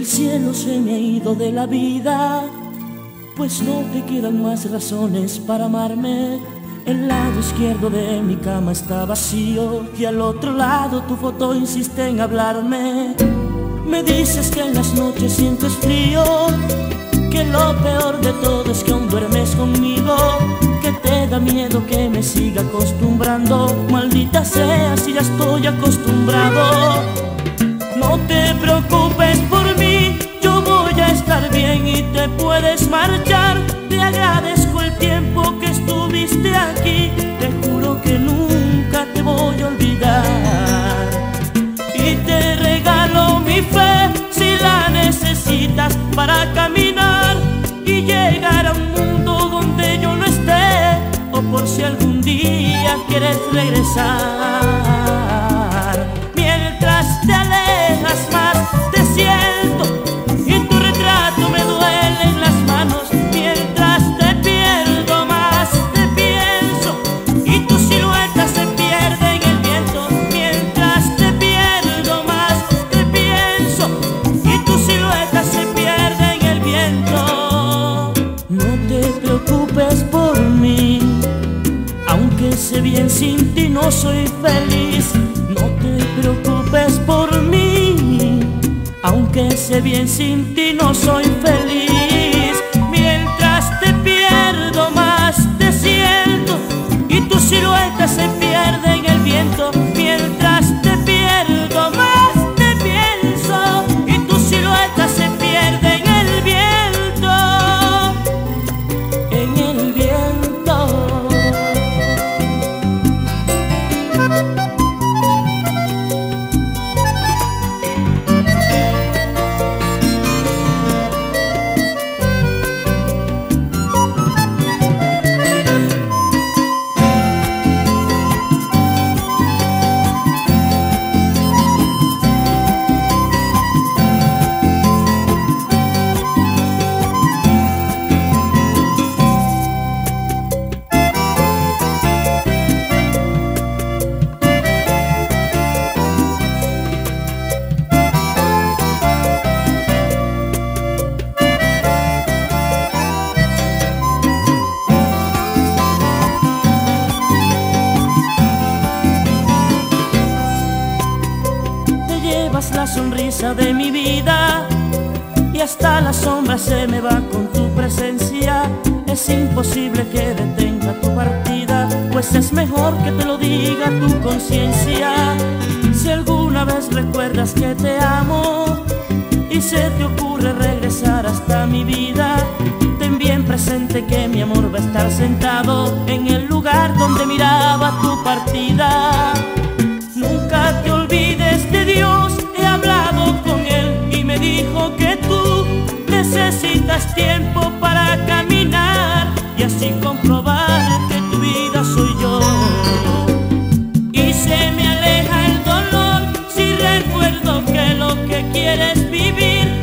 El cielo se me ha ido de la vida, pues no te quedan más razones para amarme. El lado izquierdo de mi cama está vacío y al otro lado tu foto insiste en hablarme. Me dices que en las noches sientes frío, que lo peor de todo es que aún duermes conmigo, que te da miedo que me siga acostumbrando. Maldita sea si ya estoy acostumbrado. No te preocupes por marchar. Te agradezco el tiempo que estuviste aquí, te juro que nunca te voy a olvidar. Y te regalo mi fe si la necesitas para caminar y llegar a un mundo donde yo no esté, o por si algún día quieres regresar. Sé bien sin ti no soy feliz, no te preocupes por mí, aunque sé bien sin ti no soy feliz, la sonrisa de mi vida y hasta la sombra se me va con tu presencia. Es imposible que detenga tu partida, pues es mejor que te lo diga tu conciencia. Si alguna vez recuerdas que te amo y se te ocurre regresar hasta mi vida, ten bien presente que mi amor va a estar sentado en el lugar donde miraba tu partida. Tiempo para caminar y así comprobar que tu vida soy yo. Y se me aleja el dolor si recuerdo que lo que quieres vivir